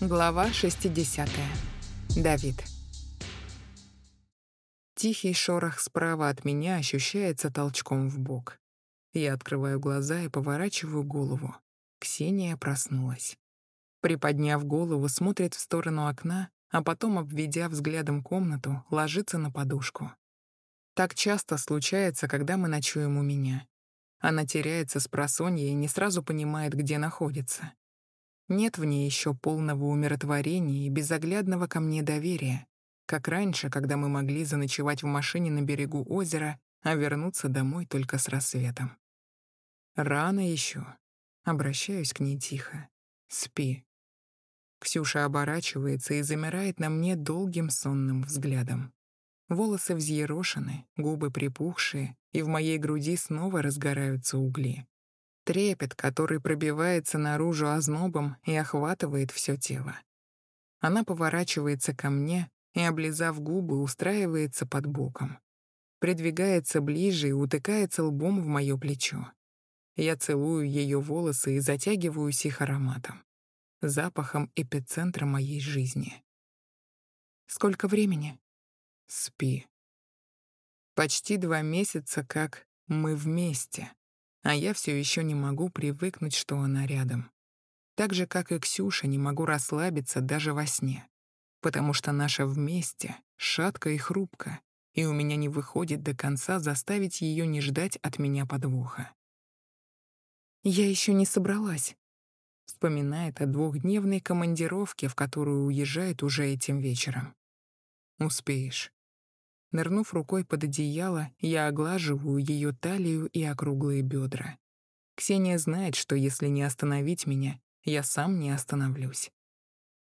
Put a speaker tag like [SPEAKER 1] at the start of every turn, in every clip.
[SPEAKER 1] Глава 60. Давид. Тихий шорох справа от меня ощущается толчком в бок. Я открываю глаза и поворачиваю голову. Ксения проснулась. Приподняв голову, смотрит в сторону окна, а потом, обведя взглядом комнату, ложится на подушку. Так часто случается, когда мы ночуем у меня. Она теряется с просонья и не сразу понимает, где находится. Нет в ней еще полного умиротворения и безоглядного ко мне доверия, как раньше, когда мы могли заночевать в машине на берегу озера, а вернуться домой только с рассветом. Рано еще. Обращаюсь к ней тихо. Спи. Ксюша оборачивается и замирает на мне долгим сонным взглядом. Волосы взъерошены, губы припухшие, и в моей груди снова разгораются угли. Трепет, который пробивается наружу ознобом и охватывает все тело. Она поворачивается ко мне и, облизав губы, устраивается под боком. Придвигается ближе и утыкается лбом в моё плечо. Я целую ее волосы и затягиваюсь их ароматом. Запахом эпицентра моей жизни. «Сколько времени?» «Спи». Почти два месяца, как мы вместе а я все еще не могу привыкнуть, что она рядом. Так же, как и Ксюша, не могу расслабиться даже во сне, потому что наша вместе шатко и хрупко, и у меня не выходит до конца заставить ее не ждать от меня подвоха. «Я еще не собралась», — вспоминает о двухдневной командировке, в которую уезжает уже этим вечером. «Успеешь. Нырнув рукой под одеяло, я оглаживаю ее талию и округлые бедра. Ксения знает, что если не остановить меня, я сам не остановлюсь.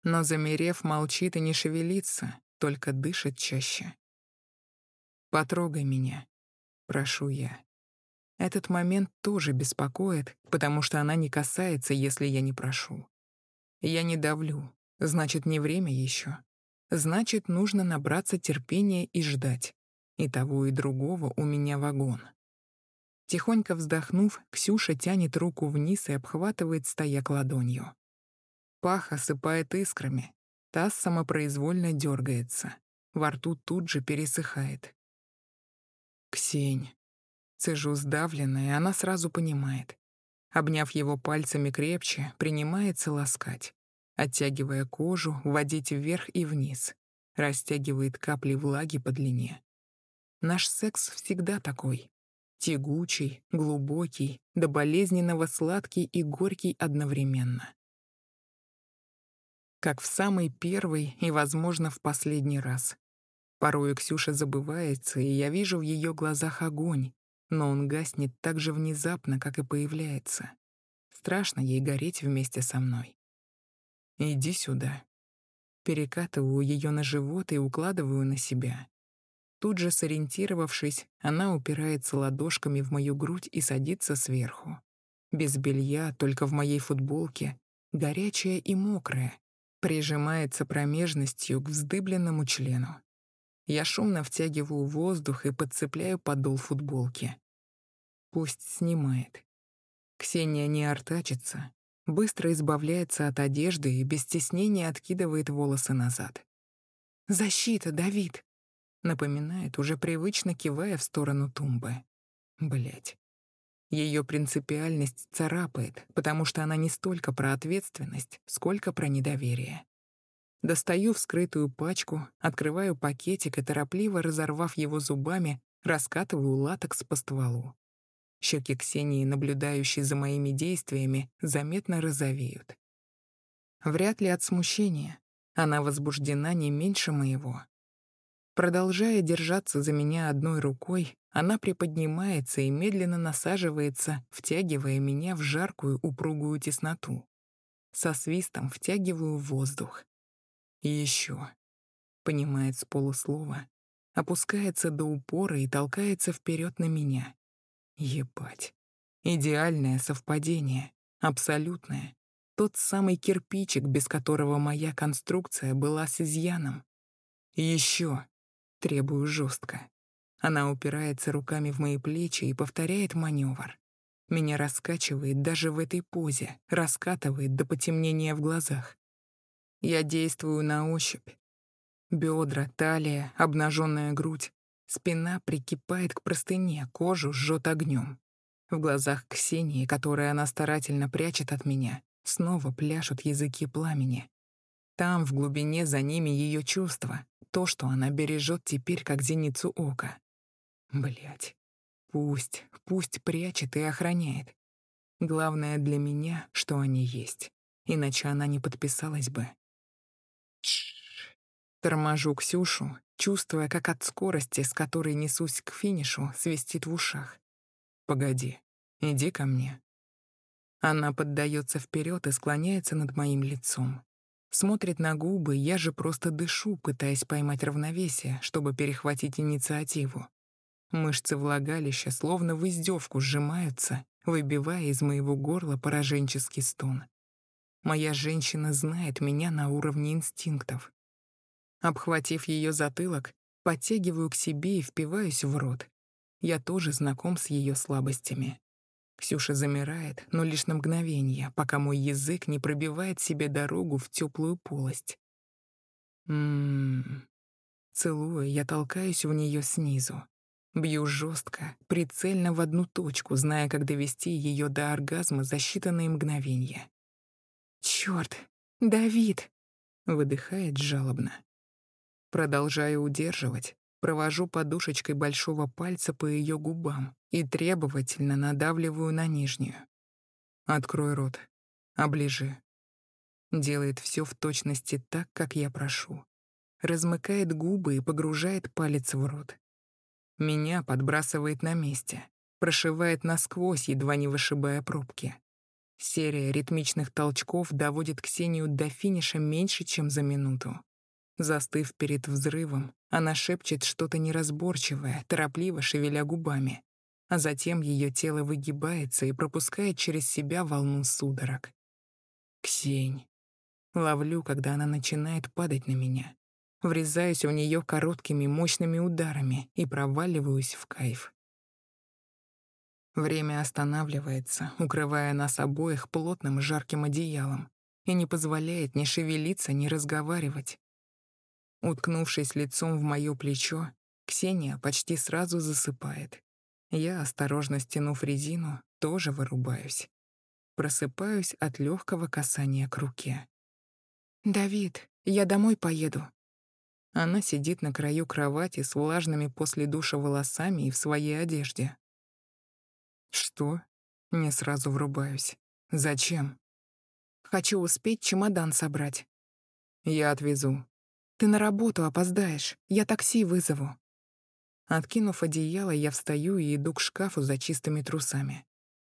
[SPEAKER 1] Но, замерев, молчит и не шевелится, только дышит чаще. «Потрогай меня», — прошу я. Этот момент тоже беспокоит, потому что она не касается, если я не прошу. Я не давлю, значит, не время еще. Значит, нужно набраться терпения и ждать. И того, и другого у меня вагон. Тихонько вздохнув, Ксюша тянет руку вниз и обхватывает стояк ладонью. Пах осыпает искрами. Таз самопроизвольно дергается. Во рту тут же пересыхает. «Ксень». Цежу сдавленная, она сразу понимает. Обняв его пальцами крепче, принимается ласкать оттягивая кожу, водить вверх и вниз, растягивает капли влаги по длине. Наш секс всегда такой. Тягучий, глубокий, до болезненного сладкий и горький одновременно. Как в самый первый и, возможно, в последний раз. Порой Ксюша забывается, и я вижу в ее глазах огонь, но он гаснет так же внезапно, как и появляется. Страшно ей гореть вместе со мной. «Иди сюда». Перекатываю ее на живот и укладываю на себя. Тут же сориентировавшись, она упирается ладошками в мою грудь и садится сверху. Без белья, только в моей футболке, горячая и мокрая, прижимается промежностью к вздыбленному члену. Я шумно втягиваю воздух и подцепляю подол футболки. Пусть снимает. Ксения не артачится, быстро избавляется от одежды и без стеснения откидывает волосы назад. «Защита, Давид!» — напоминает, уже привычно кивая в сторону тумбы. Блять. Ее принципиальность царапает, потому что она не столько про ответственность, сколько про недоверие. Достаю вскрытую пачку, открываю пакетик и, торопливо разорвав его зубами, раскатываю латекс по стволу. Щеки Ксении, наблюдающей за моими действиями, заметно розовеют. Вряд ли от смущения. Она возбуждена не меньше моего. Продолжая держаться за меня одной рукой, она приподнимается и медленно насаживается, втягивая меня в жаркую упругую тесноту. Со свистом втягиваю воздух. Еще. Понимает с полуслова. Опускается до упора и толкается вперед на меня. Ебать. Идеальное совпадение. Абсолютное. Тот самый кирпичик, без которого моя конструкция была с изъяном. Еще. Требую жестко. Она упирается руками в мои плечи и повторяет маневр. Меня раскачивает даже в этой позе, раскатывает до потемнения в глазах. Я действую на ощупь. Бедра, талия, обнаженная грудь. Спина прикипает к простыне, кожу жжет огнем. В глазах Ксении, которые она старательно прячет от меня, снова пляшут языки пламени. Там, в глубине, за ними ее чувства, то, что она бережет теперь как зеницу ока. Блять. Пусть, пусть прячет и охраняет. Главное для меня, что они есть. Иначе она не подписалась бы. Торможу Ксюшу, чувствуя, как от скорости, с которой несусь к финишу, свистит в ушах. «Погоди, иди ко мне». Она поддается вперед и склоняется над моим лицом. Смотрит на губы, я же просто дышу, пытаясь поймать равновесие, чтобы перехватить инициативу. Мышцы влагалища словно в издевку сжимаются, выбивая из моего горла пораженческий стон. Моя женщина знает меня на уровне инстинктов. Обхватив ее затылок, подтягиваю к себе и впиваюсь в рот. Я тоже знаком с ее слабостями. Ксюша замирает, но лишь на мгновение, пока мой язык не пробивает себе дорогу в теплую полость. Ммм. Целуя, я толкаюсь в нее снизу. Бью жестко, прицельно в одну точку, зная, как довести ее до оргазма за считанные мгновения. Черт, Давид! выдыхает жалобно. Продолжаю удерживать, провожу подушечкой большого пальца по ее губам и требовательно надавливаю на нижнюю. Открой рот, оближи. Делает все в точности так, как я прошу. Размыкает губы и погружает палец в рот. Меня подбрасывает на месте, прошивает насквозь, едва не вышибая пробки. Серия ритмичных толчков доводит Ксению до финиша меньше, чем за минуту. Застыв перед взрывом, она шепчет что-то неразборчивое, торопливо шевеля губами, а затем ее тело выгибается и пропускает через себя волну судорог. «Ксень». Ловлю, когда она начинает падать на меня. Врезаюсь в нее короткими мощными ударами и проваливаюсь в кайф. Время останавливается, укрывая нас обоих плотным жарким одеялом и не позволяет ни шевелиться, ни разговаривать. Уткнувшись лицом в моё плечо, Ксения почти сразу засыпает. Я, осторожно стянув резину, тоже вырубаюсь. Просыпаюсь от легкого касания к руке. «Давид, я домой поеду», она сидит на краю кровати с влажными после душа волосами и в своей одежде. «Что?» — не сразу врубаюсь. «Зачем?» «Хочу успеть чемодан собрать». «Я отвезу». «Ты на работу опоздаешь. Я такси вызову». Откинув одеяло, я встаю и иду к шкафу за чистыми трусами.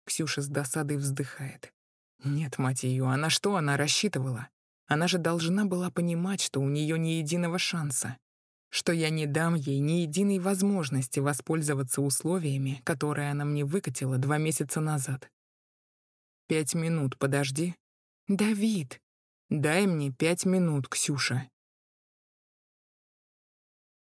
[SPEAKER 1] Ксюша с досадой вздыхает. Нет, мать ее, а на что она рассчитывала? Она же должна была понимать, что у нее ни единого шанса, что я не дам ей ни единой возможности воспользоваться условиями, которые она мне выкатила два месяца назад. «Пять минут, подожди». «Давид!» «Дай мне пять минут, Ксюша».